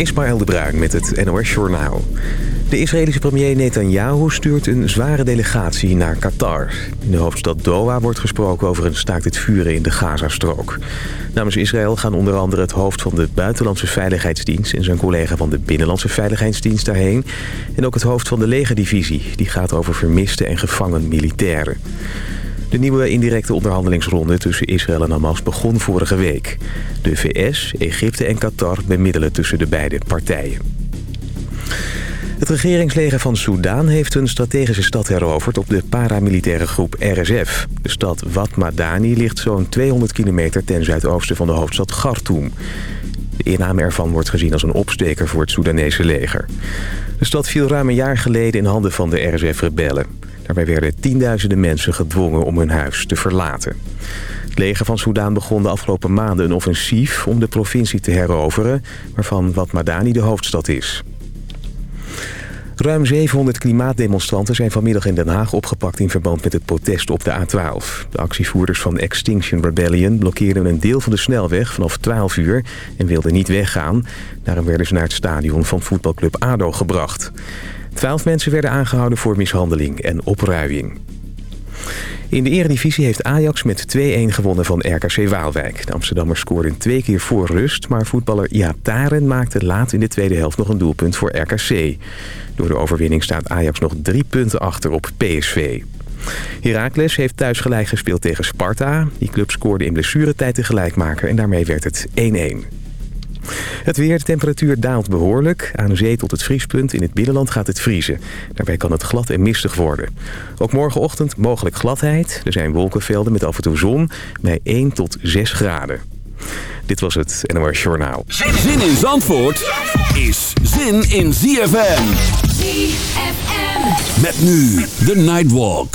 Ismaël de Bruin met het NOS Journaal. De Israëlische premier Netanyahu stuurt een zware delegatie naar Qatar. In de hoofdstad Doha wordt gesproken over een staakt het vuren in de Gazastrook. Namens Israël gaan onder andere het hoofd van de Buitenlandse Veiligheidsdienst... en zijn collega van de Binnenlandse Veiligheidsdienst daarheen. En ook het hoofd van de legerdivisie. Die gaat over vermiste en gevangen militairen. De nieuwe indirecte onderhandelingsronde tussen Israël en Hamas begon vorige week. De VS, Egypte en Qatar bemiddelen tussen de beide partijen. Het regeringsleger van Soudaan heeft een strategische stad heroverd op de paramilitaire groep RSF. De stad Wad Madani ligt zo'n 200 kilometer ten zuidoosten van de hoofdstad Khartoum. De inname ervan wordt gezien als een opsteker voor het Soedanese leger. De stad viel ruim een jaar geleden in handen van de RSF-rebellen. Daarbij werden tienduizenden mensen gedwongen om hun huis te verlaten. Het leger van Soudaan begon de afgelopen maanden een offensief om de provincie te heroveren... waarvan Wat Madani de hoofdstad is. Ruim 700 klimaatdemonstranten zijn vanmiddag in Den Haag opgepakt... in verband met het protest op de A12. De actievoerders van Extinction Rebellion blokkeerden een deel van de snelweg vanaf 12 uur... en wilden niet weggaan. Daarom werden ze naar het stadion van voetbalclub ADO gebracht. Twaalf mensen werden aangehouden voor mishandeling en opruiing. In de eredivisie heeft Ajax met 2-1 gewonnen van RKC Waalwijk. De Amsterdammers scoorden twee keer voor rust... maar voetballer Iataren maakte laat in de tweede helft nog een doelpunt voor RKC. Door de overwinning staat Ajax nog drie punten achter op PSV. Heracles heeft thuis gelijk gespeeld tegen Sparta. Die club scoorde in blessuretijd de gelijkmaker en daarmee werd het 1-1. Het weer, de temperatuur daalt behoorlijk. Aan de zee tot het vriespunt. In het binnenland gaat het vriezen. Daarbij kan het glad en mistig worden. Ook morgenochtend mogelijk gladheid. Er zijn wolkenvelden met af en toe zon bij 1 tot 6 graden. Dit was het NOS Journaal. Zin in Zandvoort is zin in ZFM. ZFM. Met nu de Nightwalk.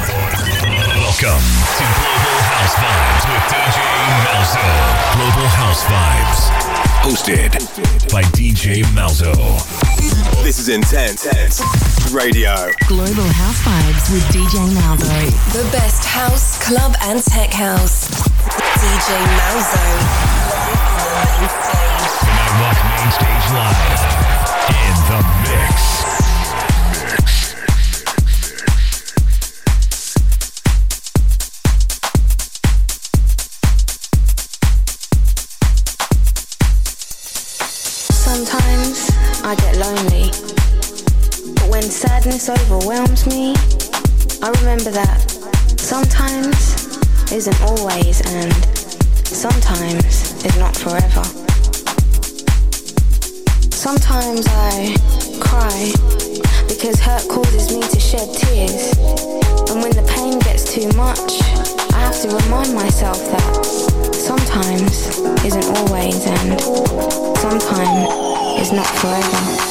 Welcome to Global House Vibes with DJ Malzo. Global House Vibes. Hosted by DJ Malzo. This is Intense Radio. Global House Vibes with DJ Malzo. The best house, club, and tech house. DJ Malzo. The Nightwalk Main Stage Live. In the mix. I get lonely. But when sadness overwhelms me, I remember that sometimes isn't always and sometimes is not forever. Sometimes I cry because hurt causes me to shed tears. And when the pain gets too much, I have to remind myself that sometimes isn't always and sometimes is not forever.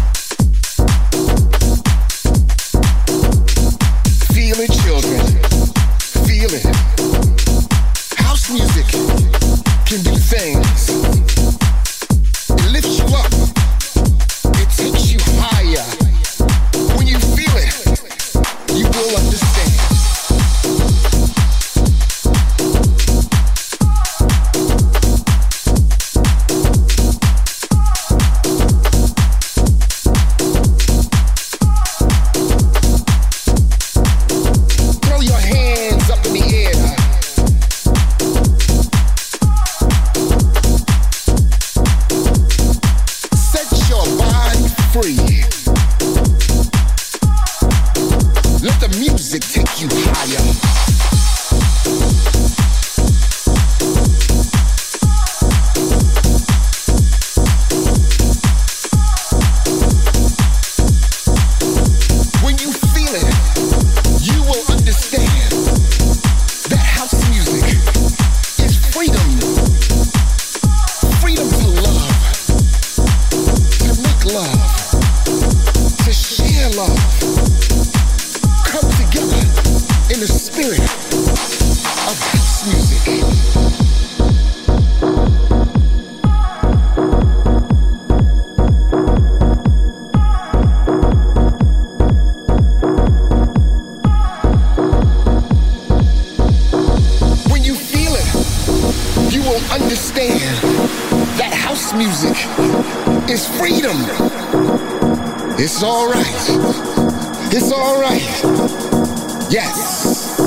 Yes.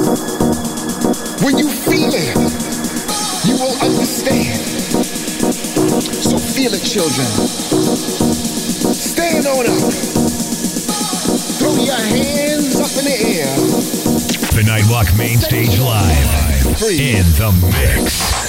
When you feel it, you will understand. So feel it, children. Stand on up. Throw your hands up in the air. The Nightwalk Main Stage Live. In the mix.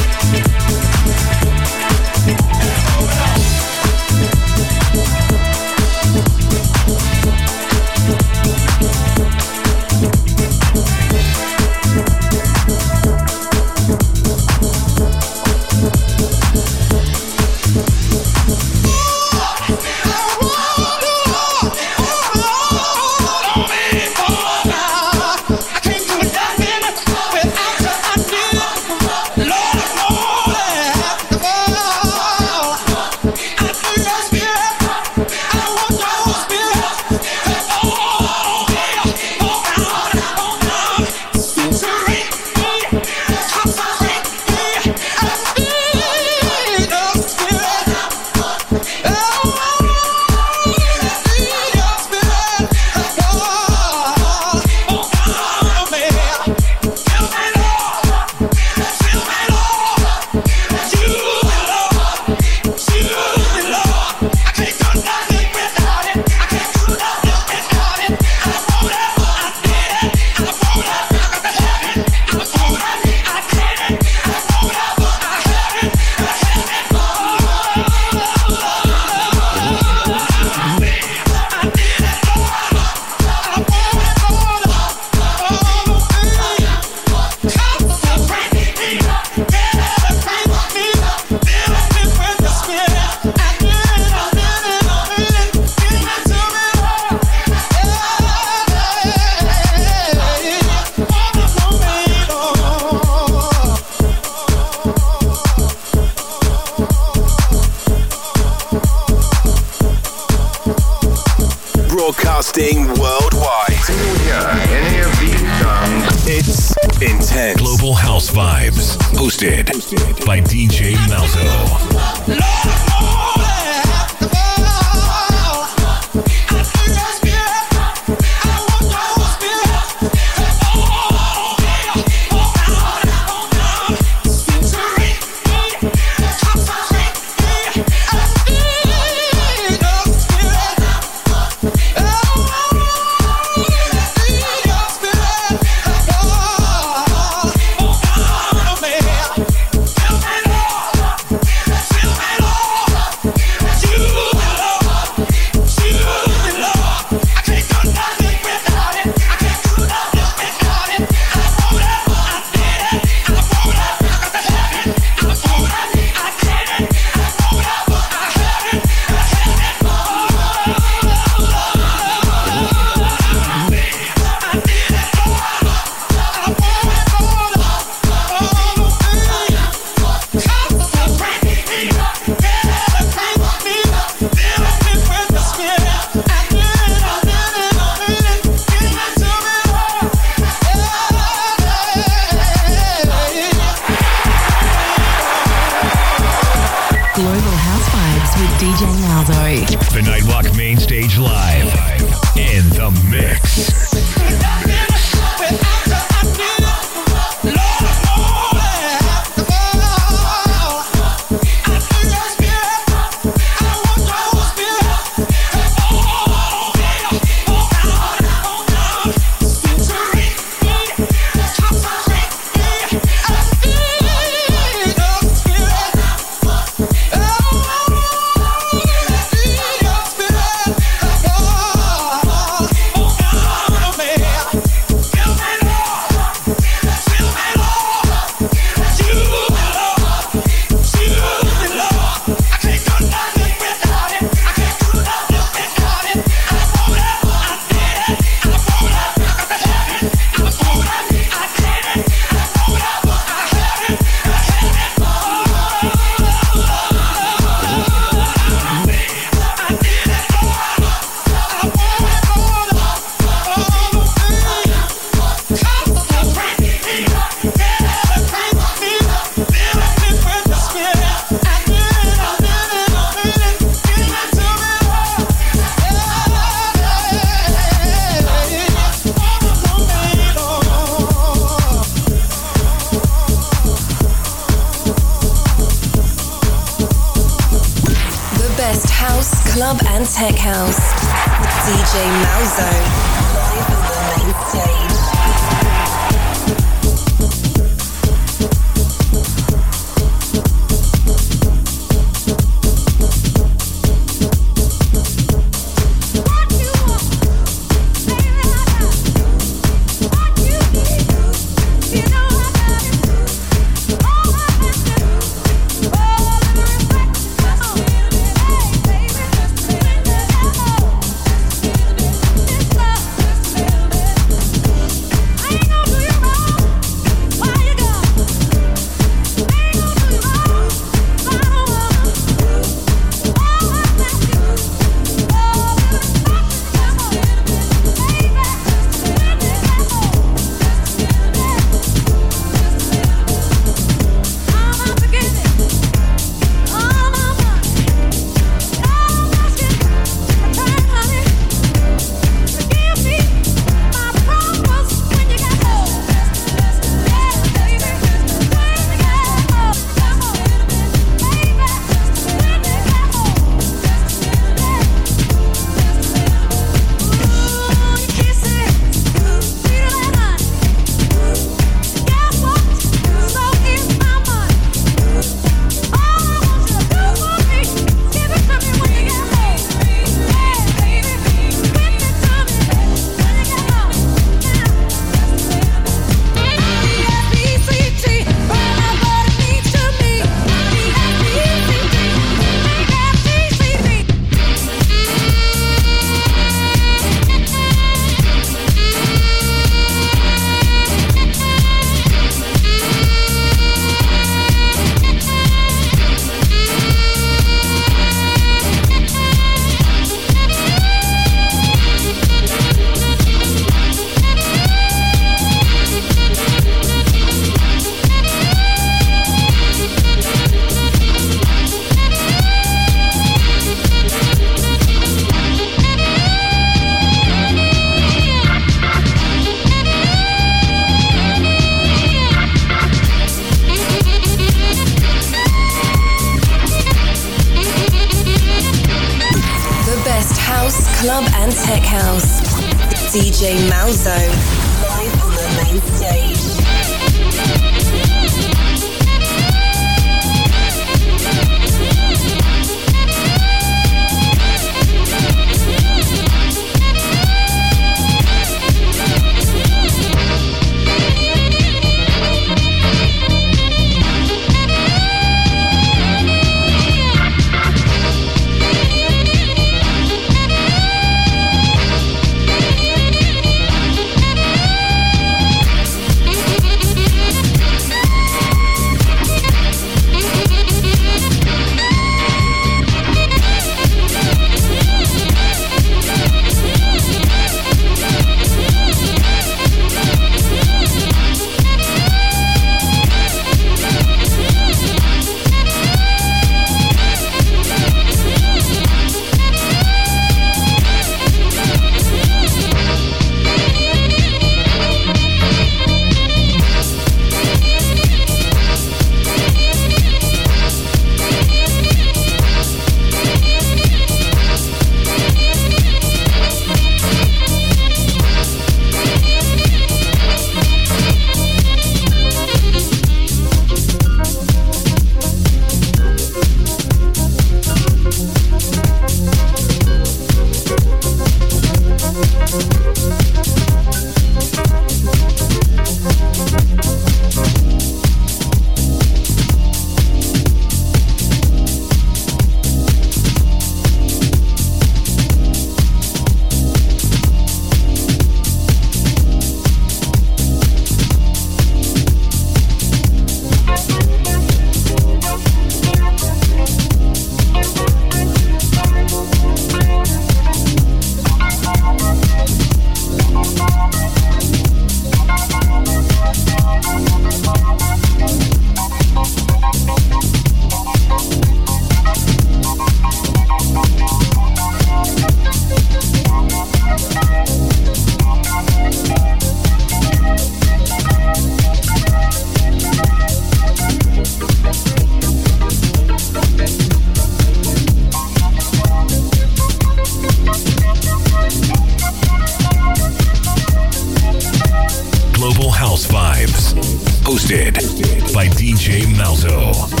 DJ Malzo.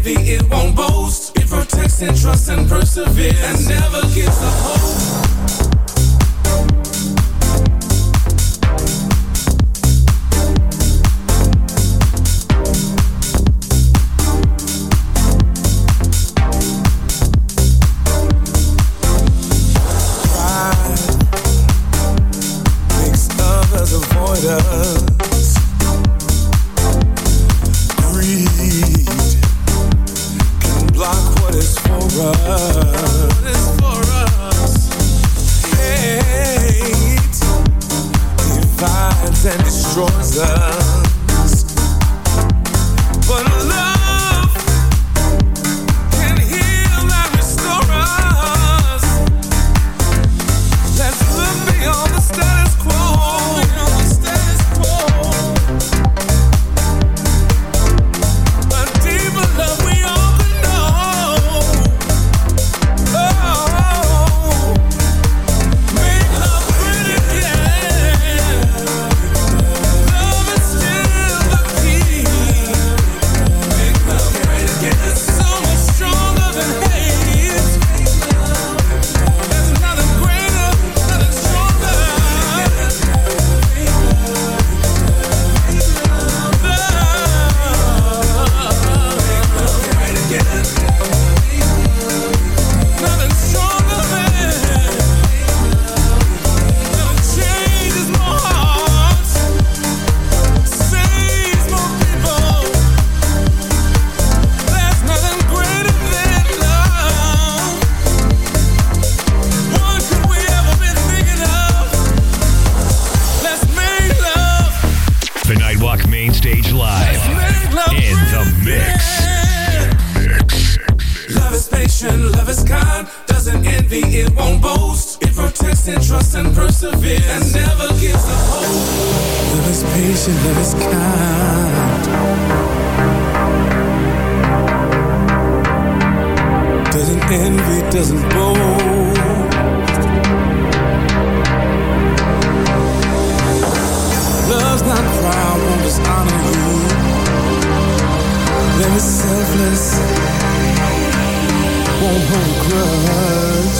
envy, it won't boast. It protects and trusts and perseveres and never gives up hope. and trust and persevere and never gives up hope. Love is patient, love is kind. Doesn't envy, doesn't boast. Love's not proud, won't dishonor you. Love is selfless, won't hold a grudge.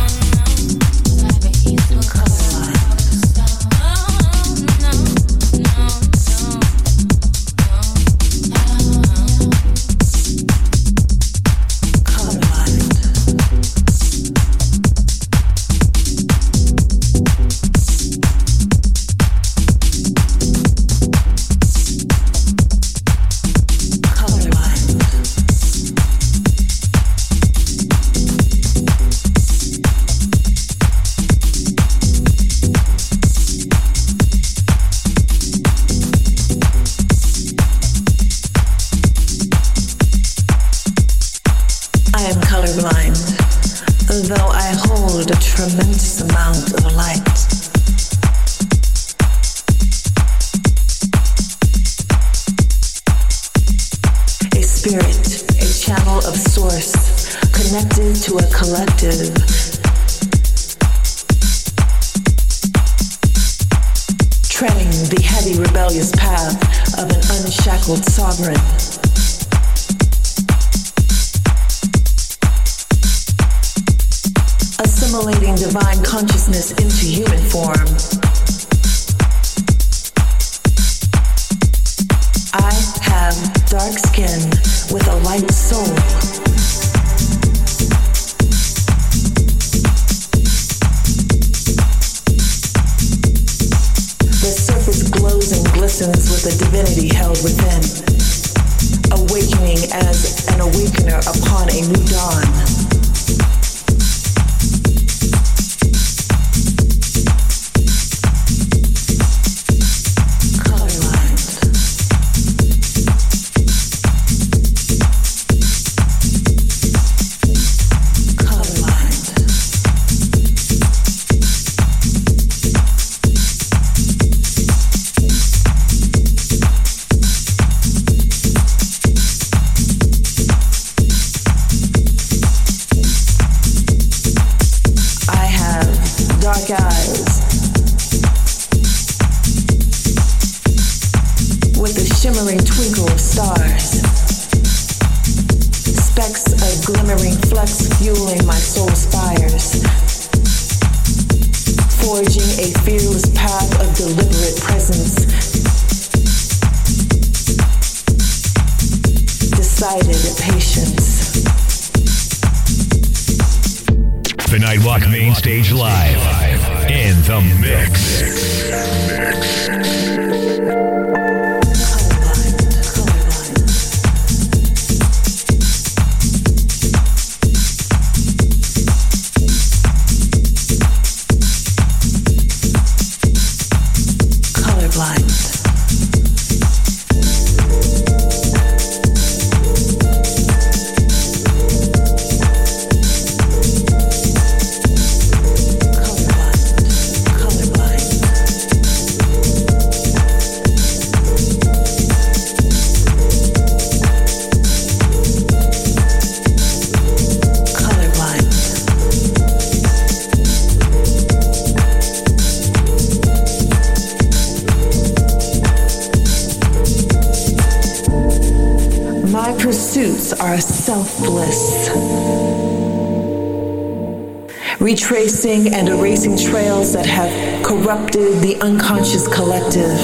Retracing and erasing trails that have corrupted the unconscious collective.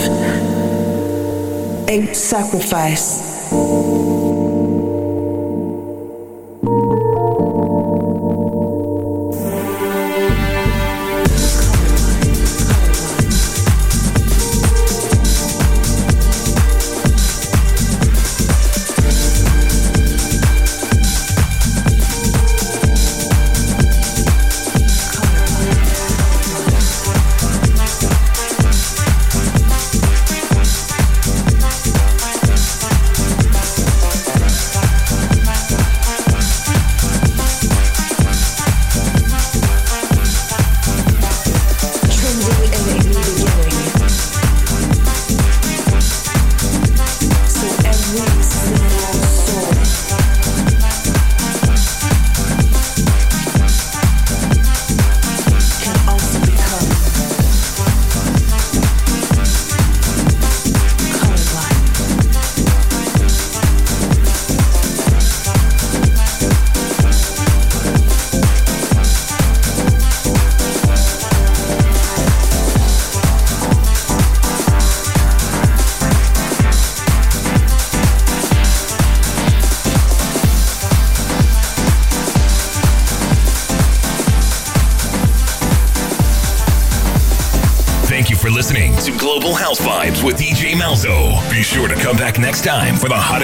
A sacrifice.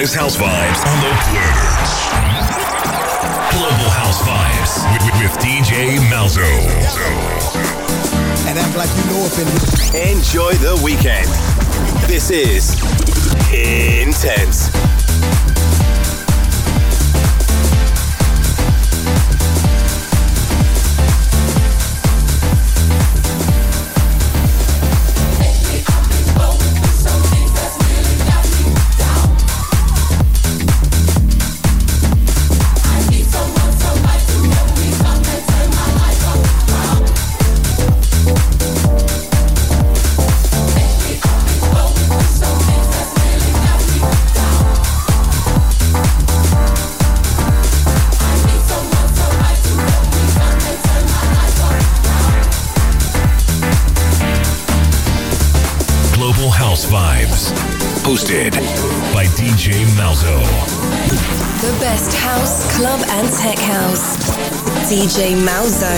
For the house vibes on the planet. Global House Vibes with, with, with DJ Malzo. And act like you know up in Enjoy the weekend. This is Intense. DJ Malzo.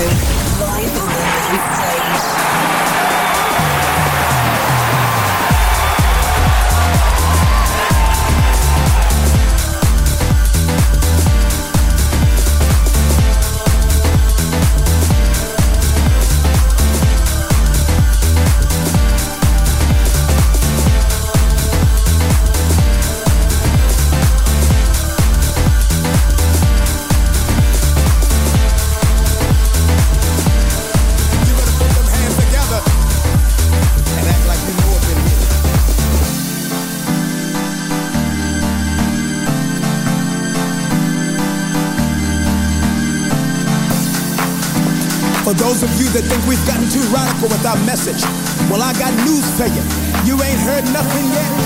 Too radical with our message, well, I got news for you. You ain't heard nothing yet.